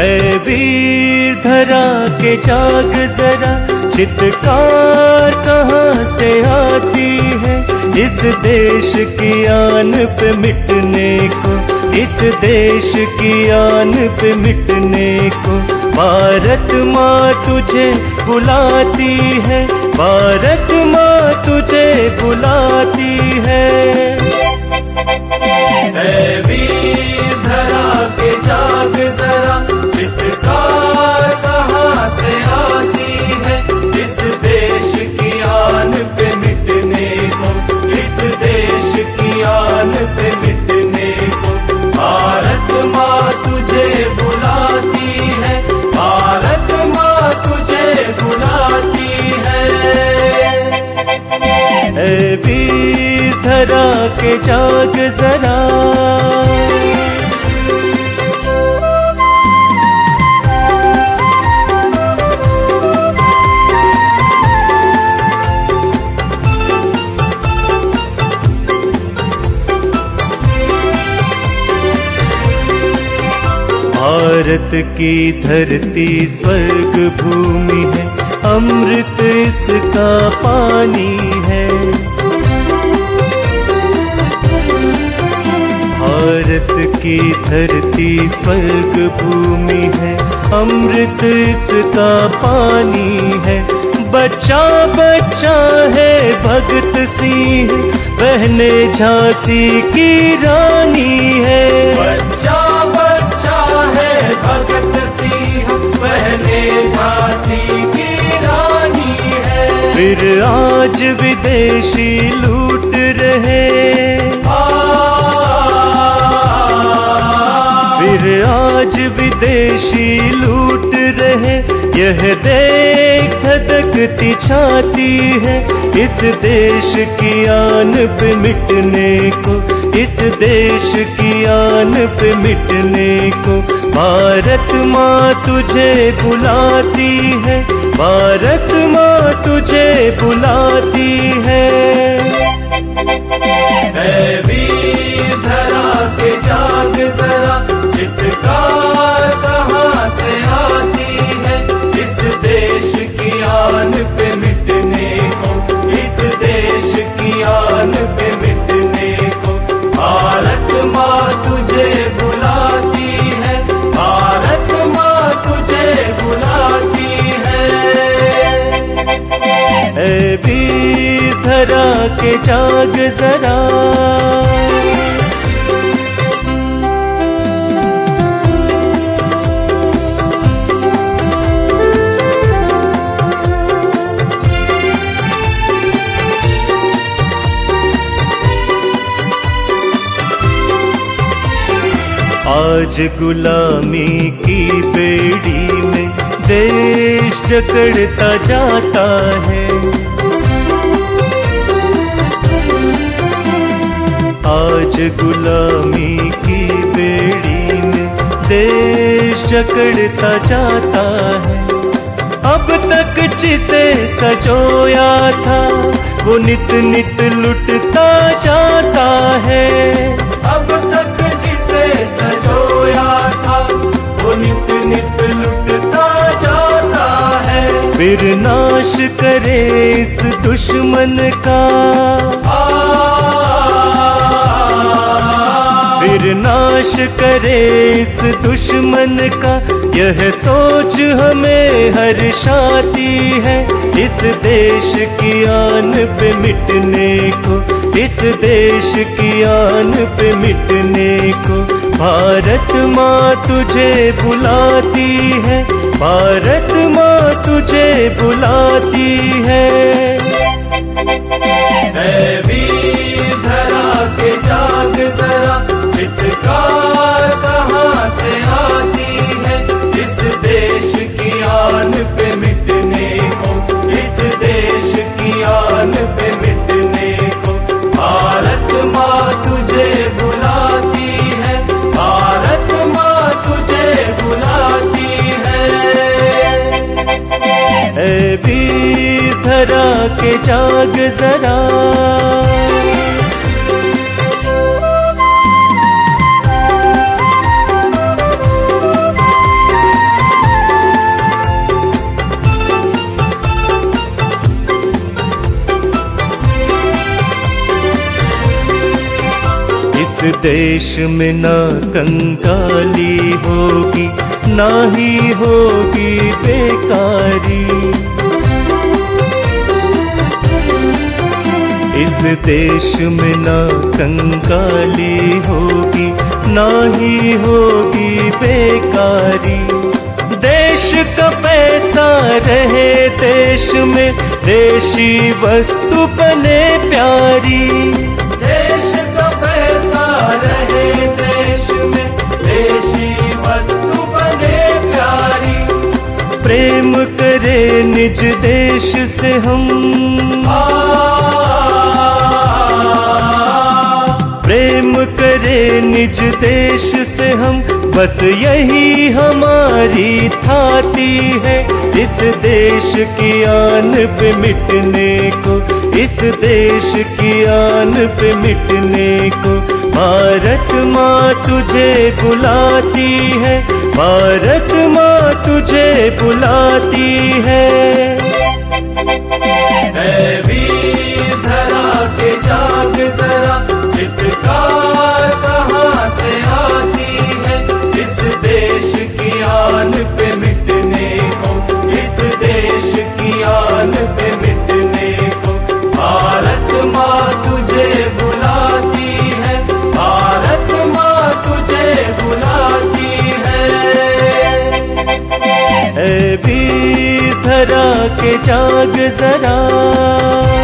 है वीर धरा के जाग जरा, चित्कार कहाँ से आती है? इस देश की आन पे मिटने को, इस देश की आन पे मिटने को, भारत माँ तुझे बुलाती है, भारत माँ तुझे बुलाती है। वीर धरा के जाग जरा। भारत की धरती स्वर्ग भूमि है अमृत इसका पानी भारत की धरती स्वर्ग भूमि है। अमृत का पानी है। बच्चा बच्चा है भगत सिंह। बहने झांसी की रानी है। बच्चा बच्चा है भगत सिंह। पहले झांसी की रानी है। फिर आज विदेशी लूट रहे आज विदेशी लूट रहे। यह देख धधकती छाती है। इस देश की आन पे मिटने को, इस देश की आन पे मिटने को। भारत माँ तुझे बुलाती है, भारत माँ तुझे बुलाती है। के जाग जरा। आज गुलामी की बेड़ी में देश जकड़ता जाता है। गुलामी की बेड़ी में देश जकड़ता जाता है। अब तक जिसे सजोया था, वो नित नित लुटता जाता है। अब तक जिसे सजोया था, वो नित नित लुटता जाता है। फिर नाश करे इस दुश्मन का। फिर नाश करे इस दुश्मन का। यह सोच हमें हर हर्षाती है। इस देश की आन पे मिटने को, इस देश की आन पे मिटने को। भारत माँ तुझे बुलाती है, भारत माँ तुझे बुलाती है। धरा के जाग जरा के जाग जरा। देश में ना कंकाली होगी ना ही होगी बेकारी। देश में ना कंकाली होगी, ना ही होगी बेकारी। देश का पैसा रहे देश में, देशी वस्तु बने प्यारी। देश का पैसा रहे देश में, देशी वस्तु बने प्यारी। प्रेम करे निज देश से हम। प्रेम करे निज देश से हम। बस यही हमारी थाती है। इस देश की आन पे मिटने को, इस देश की आन पे मिटने को। भारत माँ तुझे बुलाती है, भारत माँ तुझे बुलाती है। के जाग जरा।